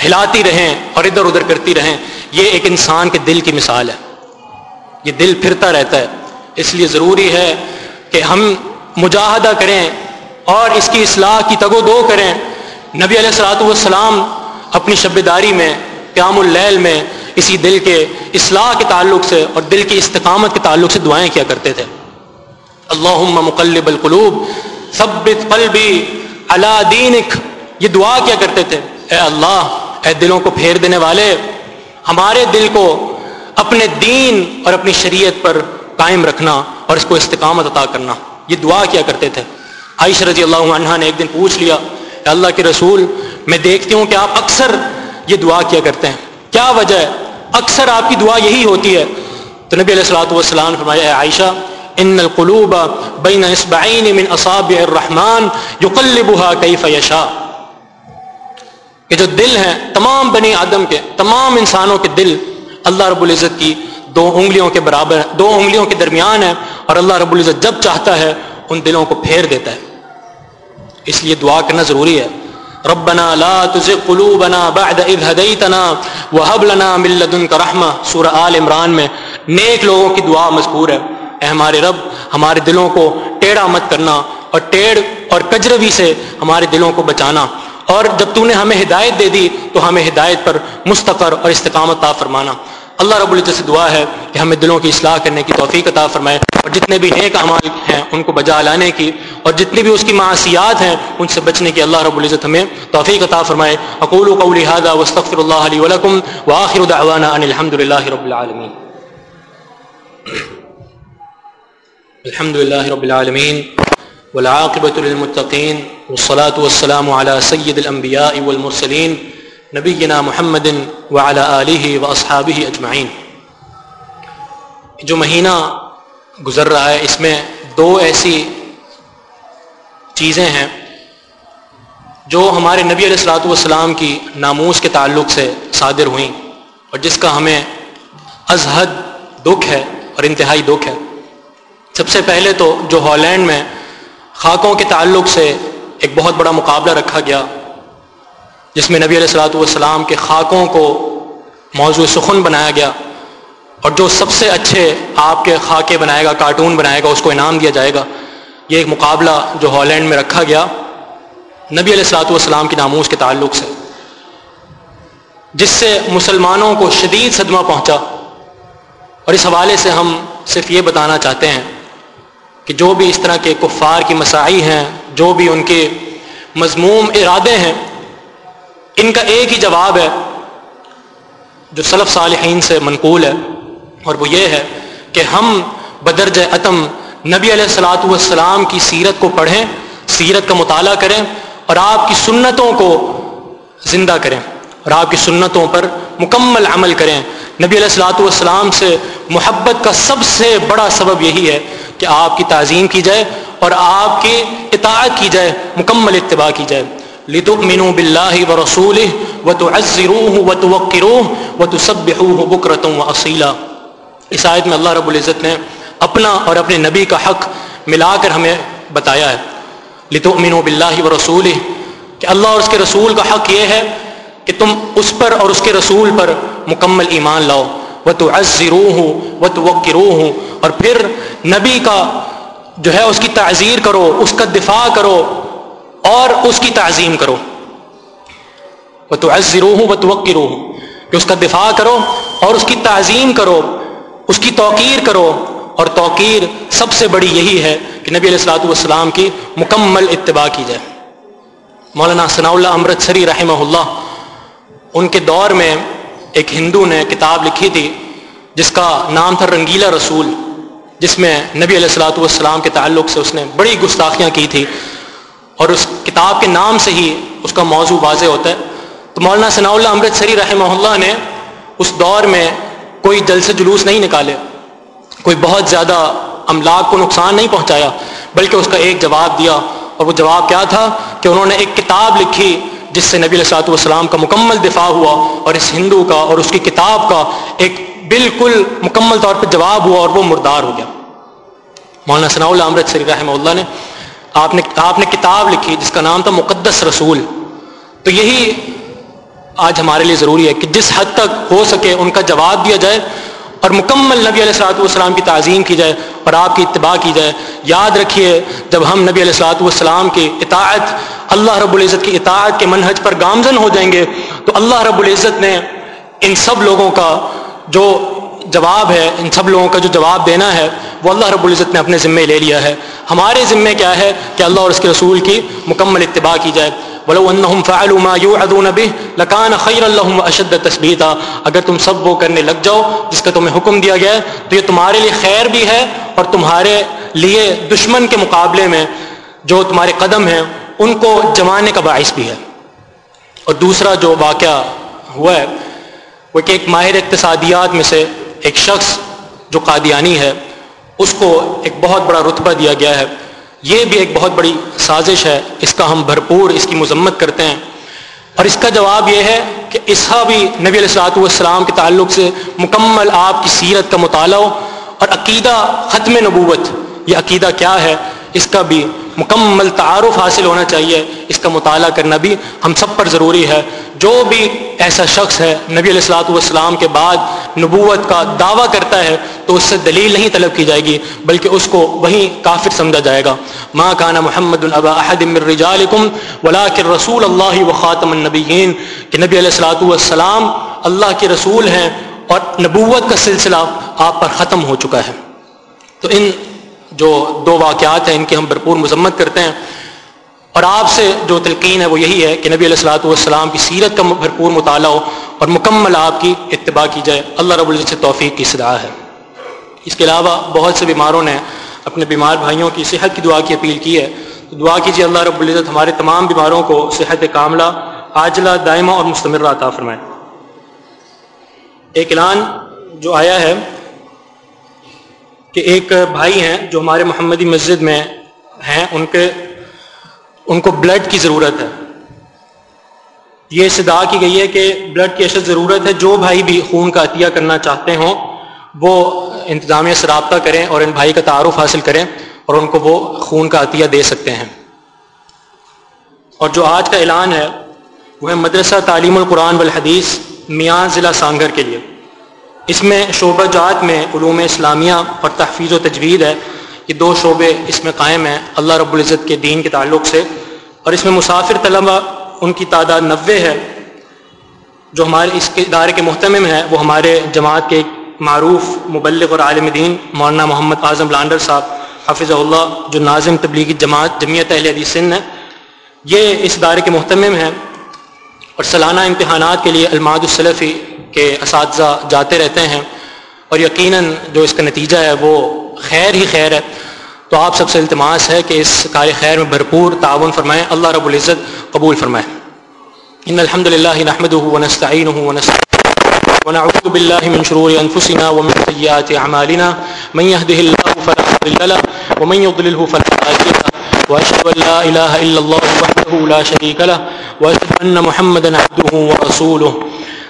ہلاتی رہیں اور ادھر ادھر کرتی رہیں۔ یہ ایک انسان کے دل کی مثال ہے۔ یہ دل پھرتا رہتا ہے۔ اس لیے ضروری ہے کہ ہم مجاہدہ کریں اور اس کی اصلاح کی تگ و دو کریں۔ نبی علیہ السلاۃ والسلام اپنی شب داری میں، قیام اللیل میں اسی دل کے اصلاح کے تعلق سے اور دل کی استقامت کے تعلق سے دعائیں کیا کرتے تھے۔ اللہ مقلب القلوب، ثبت قلبی اللہ دینک۔ یہ دعا کیا کرتے تھے۔ اے اللہ، اے دلوں کو پھیر دینے والے، ہمارے دل کو اپنے دین اور اپنی شریعت پر قائم رکھنا اور اس کو استقامت عطا کرنا۔ یہ دعا کیا کرتے تھے۔ عائش رضی اللہ عنہ نے ایک دن پوچھ لیا، اے اللہ کے رسول، میں دیکھتی ہوں کہ آپ اکثر یہ دعا کیا کرتے ہیں۔ کیا وجہ ہے؟ اکثر آپ کی دعا یہی ہوتی ہے۔ تو نبی علیہ السلاۃ والسلام فرمایا، اے عائشہ، ان القلوب بین اصبعین من اصابع الرحمن یقلبها کیف یشاء۔ کہ جو دل ہیں، تمام بنی آدم کے، تمام انسانوں کے دل اللہ رب العزت کی دو انگلیوں کے برابر، دو انگلیوں کے درمیان ہے اور اللہ رب العزت جب چاہتا ہے، ان دلوں کو پھیر دیتا ہے۔ اس لیے دعا کرنا ضروری ہے۔ ربنا لا تزغ قلوبنا بعد اذ هديتنا وهب لنا من لدنك رحمه سورہ آل عمران میں نیک لوگوں کی دعا مذکور ہے. اے ہمارے رب، ہمارے دلوں کو ٹیڑھا مت کرنا اور ٹیڑھ اور کجروی سے ہمارے دلوں کو بچانا. اور جب تو نے ہمیں ہدایت دے دی تو ہمیں ہدایت پر مستقر اور استقامت عطا فرمانا. اللہ رب العزت سے دعا ہے کہ ہمیں دلوں کی اصلاح کرنے کی توفیق عطا فرمائے اور جتنے بھی نیک اعمال ہیں ان کو بجا لانے کی اور جتنی بھی اس کی معاشیات ہیں ان سے بچنے کی اللہ رب العزت ہمیں توفیق عطا فرمائے۔ اقول قولی هذا واستغفر الله لي ولكم واخر دعوانا ان الحمد لله رب العالمين الحمد لله رب العالمين والعاقبة للمتقين والصلاة والسلام على سيد الأنبياء والمرسلين نبینا محمد وعلى آلہ و اصحابہ اجمعین۔ جو مہینہ گزر رہا ہے، اس میں دو ایسی چیزیں ہیں جو ہمارے نبی علیہ السلاۃ والسلام کی ناموس کے تعلق سے صادر ہوئیں اور جس کا ہمیں ازحد دکھ ہے اور انتہائی دکھ ہے۔ سب سے پہلے تو جو ہالینڈ میں خاکوں کے تعلق سے ایک بہت بڑا مقابلہ رکھا گیا جس میں نبی علیہ السلاۃ والسلام کے خاکوں کو موضوع سخن بنایا گیا اور جو سب سے اچھے آپ کے خاکے بنائے گا، کارٹون بنائے گا، اس کو انعام دیا جائے گا، یہ ایک مقابلہ جو ہالینڈ میں رکھا گیا نبی علیہ السلاۃ والسلام کی ناموز کے تعلق سے، جس سے مسلمانوں کو شدید صدمہ پہنچا۔ اور اس حوالے سے ہم صرف یہ بتانا چاہتے ہیں کہ جو بھی اس طرح کے کفار کی مساعی ہیں، جو بھی ان کے مضموم ارادے ہیں ان کا ایک ہی جواب ہے جو سلف صالحین سے منقول ہے، اور وہ یہ ہے کہ ہم بدرج عتم نبی علیہ السلاۃ والسلام کی سیرت کو پڑھیں، سیرت کا مطالعہ کریں، اور آپ کی سنتوں کو زندہ کریں، اور آپ کی سنتوں پر مکمل عمل کریں۔ نبی علیہ السلاۃ والسلام سے محبت کا سب سے بڑا سبب یہی ہے کہ آپ کی تعظیم کی جائے، اور آپ کی اطاعت کی جائے، مکمل اتباع کی جائے۔ لتؤمنوا بالله ورسوله وتعزروه وتوقروه وتسبحوه بكرة واصيلا اس آیت میں اللہ رب العزت نے اپنا اور اپنے نبی کا حق ملا کر ہمیں بتایا ہے. لتؤمنوا بالله ورسوله. کہ اللہ اور اس کے رسول کا حق یہ ہے کہ تم اس پر اور اس کے رسول پر مکمل ایمان لاؤ. وتعزروه وتوقروه. اور پھر نبی کا جو ہے اس کی تعزیر کرو، اس کا دفاع کرو. اور اس کی تعظیم کرو۔ وہ تو عزرو ہوں وہ تو کہ اس کا دفاع کرو اور اس کی تعظیم کرو، اس کی توقیر کرو۔ اور توقیر سب سے بڑی یہی ہے کہ نبی علیہ السلاۃ والسلام کی مکمل اتباع کی جائے۔ مولانا ثناء اللہ امرت سری رحمہ اللہ، ان کے دور میں ایک ہندو نے کتاب لکھی تھی، جس کا نام تھا رنگیلا رسول، جس میں نبی علیہ السلاۃ والسلام کے تعلق سے اس نے بڑی گستاخیاں کی تھی۔ اور اس کتاب کے نام سے ہی اس کا موضوع واضح ہوتا ہے۔ تو مولانا ثناء اللہ امرت سری رحمہ اللہ نے اس دور میں کوئی جل سے جلوس نہیں نکالے، کوئی بہت زیادہ املاک کو نقصان نہیں پہنچایا، بلکہ اس کا ایک جواب دیا۔ اور وہ جواب کیا تھا؟ کہ انہوں نے ایک کتاب لکھی جس سے نبی علیہ والسلام کا مکمل دفاع ہوا اور اس ہندو کا اور اس کی کتاب کا ایک بالکل مکمل طور پہ جواب ہوا اور وہ مردار ہو گیا۔ مولانا ثناء اللہ امرت سری رحمہ اللہ نے آپ نے آپ نے کتاب لکھی جس کا نام تھا مقدس رسول۔ تو یہی آج ہمارے لیے ضروری ہے کہ جس حد تک ہو سکے ان کا جواب دیا جائے اور مکمل نبی علیہ السلاۃ والسلام کی تعظیم کی جائے اور آپ کی اتباع کی جائے۔ یاد رکھیے جب ہم نبی علیہ السلاۃ والسلام کی اطاعت، اللہ رب العزت کی اطاعت کے منہج پر گامزن ہو جائیں گے، تو اللہ رب العزت نے ان سب لوگوں کا جو جواب ہے، ان سب لوگوں کا جو جواب دینا ہے، وہ اللہ رب العزت نے اپنے ذمے لے لیا ہے۔ ہمارے ذمے کیا ہے؟ کہ اللہ اور اس کے رسول کی مکمل اتباع کی جائے۔ ولو انہم فعلوا ما يوعدون به لکان خیر اللہم اشد تثبیتا اگر تم سب وہ کرنے لگ جاؤ، جس کا تمہیں حکم دیا گیا ہے، تو یہ تمہارے لیے خیر بھی ہے اور تمہارے لیے دشمن کے مقابلے میں جو تمہارے قدم ہیں، ان کو جمانے کا باعث بھی ہے۔ اور دوسرا جو واقعہ ہوا ہے، وہ کہ ایک ماہر اقتصادیات میں سے ایک شخص جو قادیانی ہے، اس کو ایک بہت بڑا رتبہ دیا گیا ہے۔ یہ بھی ایک بہت بڑی سازش ہے۔ اس کا ہم بھرپور اس کی مذمت کرتے ہیں۔ اور اس کا جواب یہ ہے کہ اسحا بھی نبی علیہ السلاط والسلام کے تعلق سے مکمل آپ کی سیرت کا مطالعہ ہو اور عقیدہ ختم نبوت، یہ عقیدہ کیا ہے؟ اس کا بھی مکمل تعارف حاصل ہونا چاہیے، اس کا مطالعہ کرنا بھی ہم سب پر ضروری ہے۔ جو بھی ایسا شخص ہے، نبی علیہ السلاۃ والسلام کے بعد نبوت کا دعویٰ کرتا ہے، تو اس سے دلیل نہیں طلب کی جائے گی، بلکہ اس کو وہیں کافر سمجھا جائے گا۔ ماں کانا محمد البا احد رجالکم ولاکر رسول اللہ و خاطم النبیین، کہ نبی علیہ السلاۃ والسلام اللہ کے رسول ہیں اور نبوت کا سلسلہ آپ پر ختم ہو چکا ہے۔ تو ان جو دو واقعات ہیں ان کی ہم بھرپور مذمت کرتے ہیں۔ اور آپ سے جو تلقین ہے وہ یہی ہے کہ نبی علیہ السلاۃ والسلام کی سیرت کا بھرپور مطالعہ ہو اور مکمل آپ کی اتباع کی جائے۔ اللہ رب العزت سے توفیق کی صدا ہے۔ اس کے علاوہ بہت سے بیماروں نے اپنے بیمار بھائیوں کی صحت کی دعا کی اپیل کی ہے۔ تو دعا کیجیے اللہ رب العزت ہمارے تمام بیماروں کو صحت کاملہ، عاجلہ، دائمہ اور مستمر عطا فرمائے۔ ایک اعلان جو آیا ہے کہ ایک بھائی ہیں جو ہمارے محمدی مسجد میں ہیں، ان کے، ان کو بلڈ کی ضرورت ہے۔ یہ استدا کی گئی ہے کہ بلڈ کی اشد ضرورت ہے۔ جو بھائی بھی خون کا عطیہ کرنا چاہتے ہوں، وہ انتظامیہ سے رابطہ کریں اور ان بھائی کا تعارف حاصل کریں اور ان کو وہ خون کا عطیہ دے سکتے ہیں۔ اور جو آج کا اعلان ہے، وہ ہے مدرسہ تعلیم القرآن والحدیث میاں ضلع سانگر کے لیے۔ اس میں شعبہ جات میں علوم اسلامیہ اور تحفیظ و تجوید ہے یہ دو شعبے اس میں قائم ہیں، اللہ رب العزت کے دین کے تعلق سے اور اس میں مسافر طلبہ ان کی تعداد نوے ہے، جو ہمارے اس کے ادارے کے محتمم ہے وہ ہمارے جماعت کے معروف مبلغ اور عالم دین مولانا محمد اعظم لانڈر صاحب حافظ اللہ، جو ناظم تبلیغی جماعت جمعیت اہل حدیث سن ہے یہ اس ادارے کے محتمم ہیں اور سالانہ امتحانات کے لیے الماد السلفی کے اساتذہ جاتے رہتے ہیں اور یقیناً جو اس کا نتیجہ ہے وہ خیر ہی خیر ہے۔ تو آپ سب سے التماس ہے کہ اس کار خیر میں بھرپور تعاون فرمائیں اللہ رب العزت قبول فرمائیں ان الحمد للہ نحمده ونستعینه ونستعین ونعوذ بالله من شرور انفسنا ومن سيئات اعمالنا۔ من يهده الله فلا مضل له ومن يضلله فلا هادي له۔ واشهد ان لا اله الا الله وحده لا شريك له۔ واشهد ان محمدا عبده ورسوله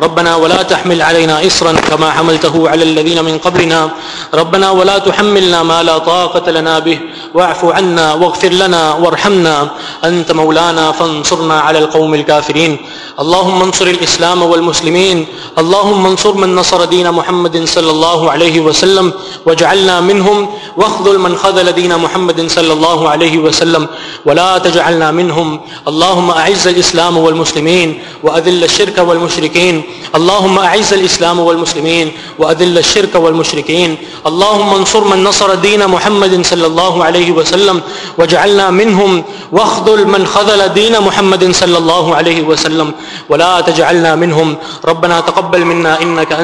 ربنا ولا تحمل علينا إصرا كما حملته على الذين من قبلنا. ربنا ولا تحملنا ما لا طاقة لنا به. واعف عنا واغفر لنا وارحمنا. أنت مولانا فانصرنا على القوم الكافرين. اللهم انصر الإسلام والمسلمين. اللهم انصر من نصر دين محمد صلى الله عليه وسلم واجعلنا منهم. واخذل من خذل دين محمد صلى الله عليه وسلم. ولا تجعلنا منهم. اللهم أعز الإسلام والمسلمين. وأذل الشرك والمشركين. اللهم أعز الإسلام والمسلمين وأذل الشرك والمشركين اللهم انصر من نصر دين محمد صلى الله عليه وسلم واجعلنا منهم واخذل من خذل دين محمد صلى الله عليه وسلم ولا تجعلنا منهم ربنا تقبل منا إنك أنت